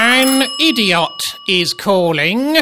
An idiot is calling.